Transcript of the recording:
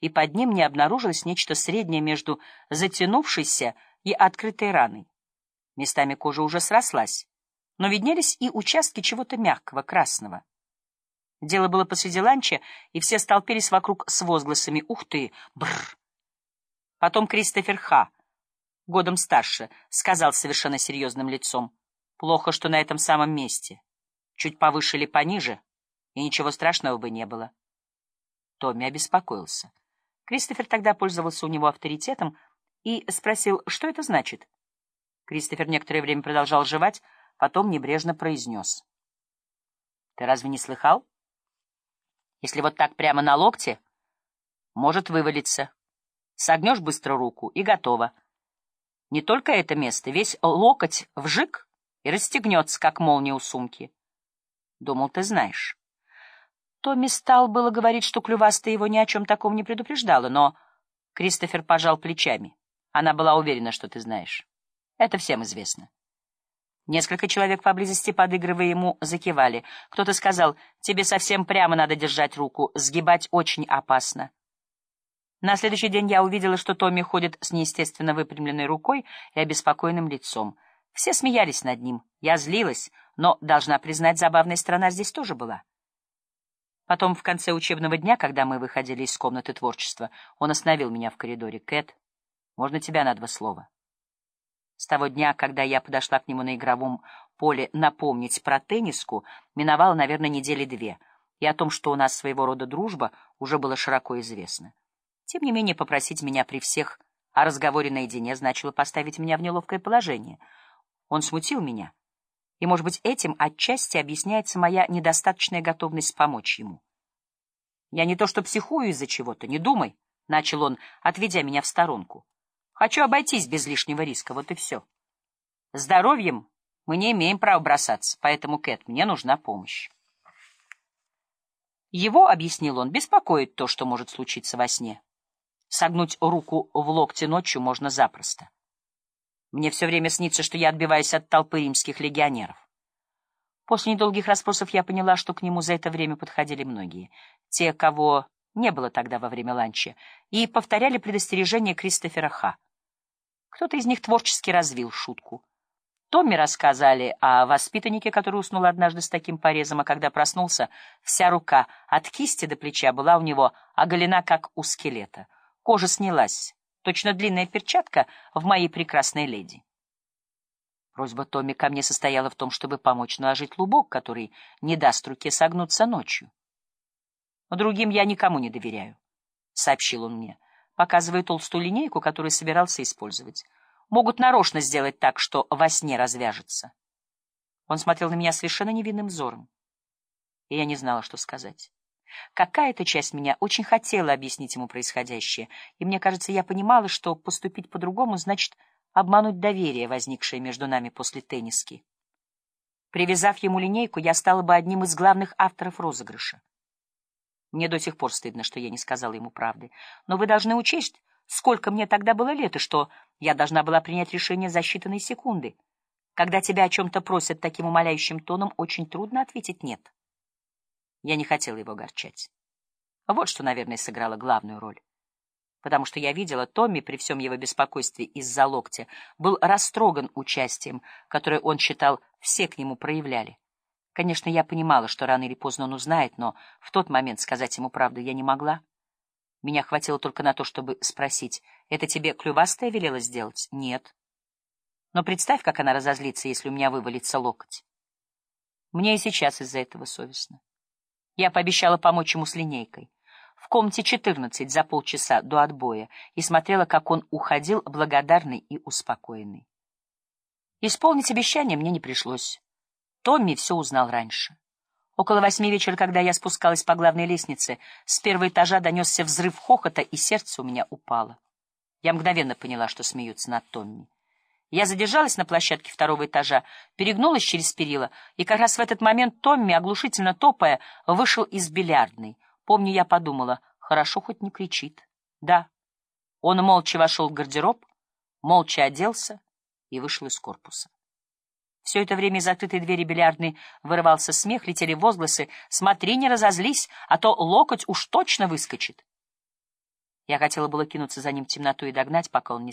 и под ним не обнаружилось нечто среднее между затянувшейся и открытой раной. Местами кожа уже срослась, но виднелись и участки чего-то мягкого, красного. Дело было посреди ланча, и все столпились вокруг с возгласами «Ух ты! Бррр!». Потом Кристофер Ха, годом старше, сказал совершенно серьезным лицом «Плохо, что на этом самом месте. Чуть повыше или пониже, и ничего страшного бы не было». Томми обеспокоился. Кристофер тогда пользовался у него авторитетом и спросил, что это значит. Кристофер некоторое время продолжал жевать, потом небрежно произнес. «Ты разве не слыхал? Если вот так прямо на локте, может вывалиться. Согнешь быстро руку, и готово. Не только это место, весь локоть вжик и расстегнется, как молния у сумки. Думал, ты знаешь». Томми стал было говорить, что клювастая его ни о чем таком не предупреждала, но Кристофер пожал плечами. Она была уверена, что ты знаешь. Это всем известно. Несколько человек поблизости, подыгрывая ему, закивали. Кто-то сказал, тебе совсем прямо надо держать руку, сгибать очень опасно. На следующий день я увидела, что Томми ходит с неестественно выпрямленной рукой и обеспокоенным лицом. Все смеялись над ним. Я злилась, но, должна признать, забавная сторона здесь тоже была. Потом, в конце учебного дня, когда мы выходили из комнаты творчества, он остановил меня в коридоре. «Кэт, можно тебя на два слова?» С того дня, когда я подошла к нему на игровом поле напомнить про тенниску, миновало, наверное, недели две, и о том, что у нас своего рода дружба, уже было широко известно. Тем не менее, попросить меня при всех о разговоре наедине значило поставить меня в неловкое положение. Он смутил меня — и, может быть, этим отчасти объясняется моя недостаточная готовность помочь ему. «Я не то что психую из-за чего-то, не думай», — начал он, отведя меня в сторонку. «Хочу обойтись без лишнего риска, вот и все. Здоровьем мы не имеем права бросаться, поэтому, Кэт, мне нужна помощь». Его, — объяснил он, — беспокоит то, что может случиться во сне. Согнуть руку в локте ночью можно запросто. Мне все время снится, что я отбиваюсь от толпы римских легионеров. После недолгих расспросов я поняла, что к нему за это время подходили многие. Те, кого не было тогда во время ланча, и повторяли предостережение Кристофера Ха. Кто-то из них творчески развил шутку. Томми рассказали о воспитаннике, который уснул однажды с таким порезом, а когда проснулся, вся рука от кисти до плеча была у него оголена, как у скелета. Кожа снялась точно длинная перчатка в моей прекрасной леди. Просьба Томми ко мне состояла в том, чтобы помочь наложить лубок, который не даст руке согнуться ночью. Другим я никому не доверяю, — сообщил он мне, показывая толстую линейку, которую собирался использовать. Могут нарочно сделать так, что во сне развяжется. Он смотрел на меня совершенно невинным взором, и я не знала, что сказать. Какая-то часть меня очень хотела объяснить ему происходящее, и мне кажется, я понимала, что поступить по-другому значит обмануть доверие, возникшее между нами после тенниски. Привязав ему линейку, я стала бы одним из главных авторов розыгрыша. Мне до сих пор стыдно, что я не сказала ему правды. Но вы должны учесть, сколько мне тогда было лет, и что я должна была принять решение за считанные секунды. Когда тебя о чем-то просят таким умоляющим тоном, очень трудно ответить «нет». Я не хотела его огорчать. Вот что, наверное, сыграло главную роль. Потому что я видела, Томми при всем его беспокойстве из-за локтя был растроган участием, которое он считал все к нему проявляли. Конечно, я понимала, что рано или поздно он узнает, но в тот момент сказать ему правду я не могла. Меня хватило только на то, чтобы спросить, «Это тебе клювастая велела сделать?» «Нет». Но представь, как она разозлится, если у меня вывалится локоть. Мне и сейчас из-за этого совестно. Я пообещала помочь ему с линейкой. В комнате 14 за полчаса до отбоя и смотрела, как он уходил благодарный и успокоенный. Исполнить обещание мне не пришлось. Томми все узнал раньше. Около восьми вечера, когда я спускалась по главной лестнице, с первого этажа донесся взрыв хохота, и сердце у меня упало. Я мгновенно поняла, что смеются над Томми. Я задержалась на площадке второго этажа, перегнулась через перила, и как раз в этот момент Томми, оглушительно топая, вышел из бильярдной. Помню, я подумала, хорошо хоть не кричит. Да. Он молча вошел в гардероб, молча оделся и вышел из корпуса. Все это время из открытой двери бильярдной вырывался смех, летели возгласы «Смотри, не разозлись, а то локоть уж точно выскочит». Я хотела было кинуться за ним в темноту и догнать, пока он не